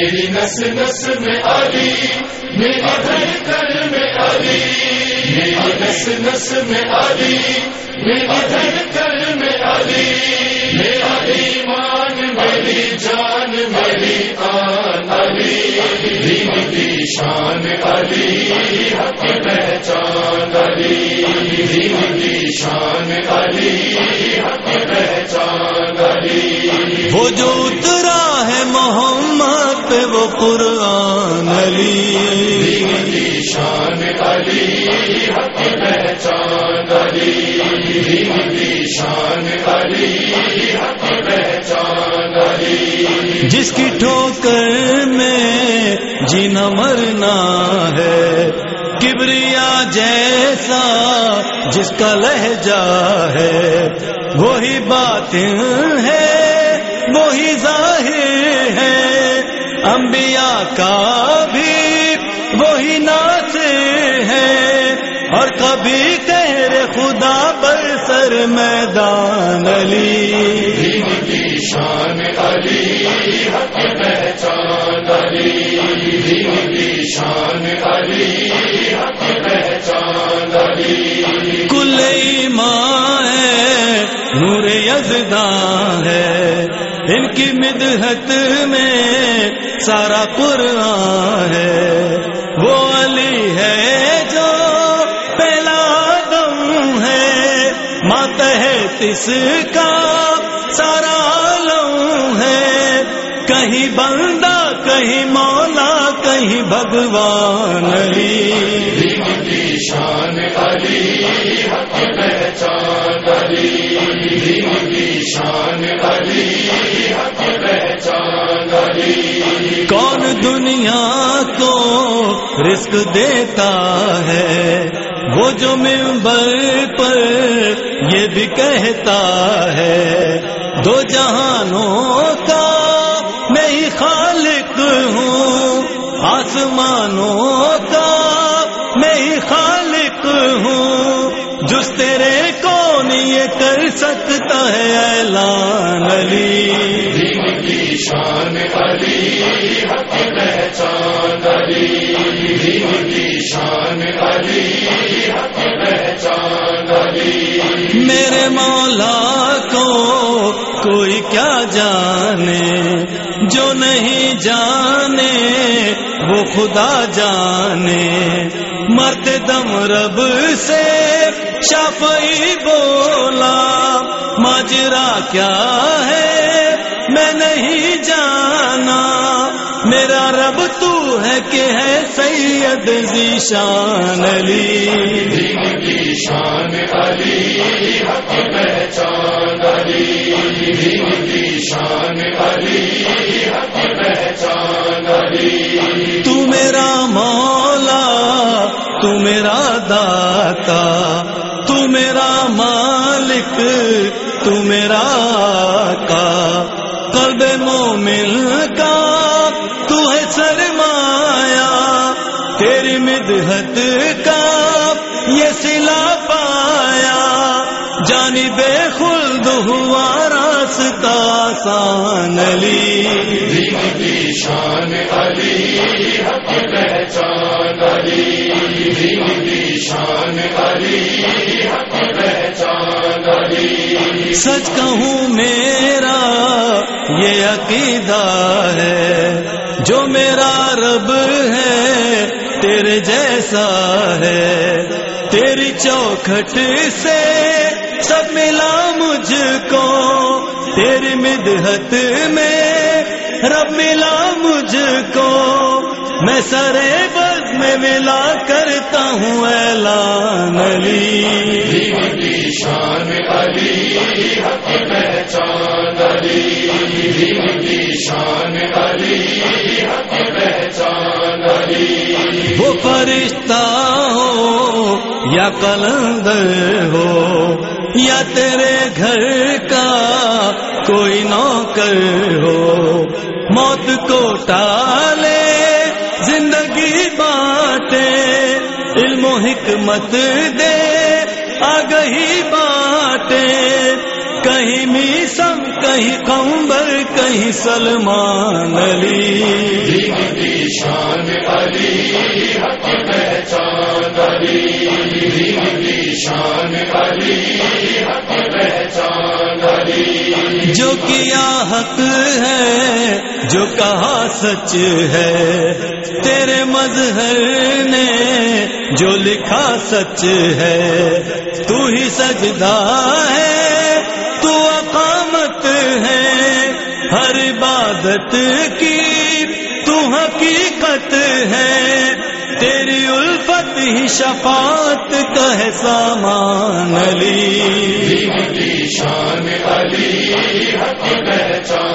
میری نس نس میں علی میری دھڑکن میں علی، میری نس نس میں علی میری دھڑکن میں علی میرا ایمان میری جان میری آن، علی، دین کی شان، علی، حق پہچان، علی، دین کی شان، علی، حق پہچان، علی۔ وہ جو اترا جس کی ٹھوکر میں جینا مرنا ہے، کبریا جیسا جس کا لہجہ ہے، وہی بات ہے، وہی ظاہر ہے، انبیاء کا کبھی کہہ خدا پر سر میدان علی۔ دین کی شان علی حق پہچان علی۔ دین کی شان علی حق پہچان علی۔ کل ایمان ہے نور یزدان ہے۔ ان کی مدحت میں سارا قرآن ہے۔ وہ علی ہے اس کا سارا عالم ہے۔ کہیں بندہ، کہیں مولا، کہیں بھگوان علی کی شان علی پہچان علی کی شان علی پہچان علی۔ کون دنیا کو رزق دیتا ہے۔ وہ جو ممبر پر یہ بھی کہتا ہے، دو جہانوں کا میں ہی خالق ہوں۔ آسمانوں کا میں ہی خالق ہوں۔ جس تیرے کون یہ کر سکتا ہے، اعلان علی۔ شان علی، حق پہچان علی دین کی شان علی، حق پہچان علی۔ میرے مولا کو کوئی کیا جانے، جو نہیں جانے، وہ خدا جانے۔ مرد دم رب سے شفعی بولا، ماجرا کیا ہے؟ نہیں جانا۔ میرا رب تو ہے کہ ہے سید ذیشان علی۔ دین کی شان علی حق پہچان علی۔ دین کی شان علی حق پہچان علی۔ تو میرا مولا تو میرا داتا تو میرا مالک تو میرا کا قلب مومن کا تو ہے سرمایا تیری مدحت کا۔ یہ سلا پایا جانی بے خلد ہوا راستہ آسان علی۔ کی شان علی حق پہچان علی۔ کی شان علی حق پہچان علی۔ سچ کہوں یہ عقیدہ ہے۔ جو میرا رب ہے، تیرے جیسا ہے۔ تیری چوکھٹ سے سب ملا مجھ کو۔ تیری مدحت میں رب ملا مجھ کو۔ میں سرے بز میں ملا کرتا ہوں اعلان علی۔ جی، شان علی، حق پہچان علی۔ شان علی حق پہچان علی وہ فرشتہ ہو یا کلندر ہو یا تیرے گھر کا کوئی نوکر ہو، موت کو ٹالے، زندگی بانٹے، علم و حکمت دے، آگہی بانٹے۔ کہیں میسم کہیں کمبر کہیں سلمان علی۔ علی حق پہچان علی۔ کی شان علی حق پہچان علی۔ جو کیا حق ہے جو کہا سچ ہے۔ تیرے مظہر نے جو لکھا سچ ہے تو ہی سجدہ ہے۔ تو اقامت ہے ہر عبادت کی، تو حقیقت ہے تیری الفت ہی شفاعت کا ہے سامان علی۔ شان علی حق پہچان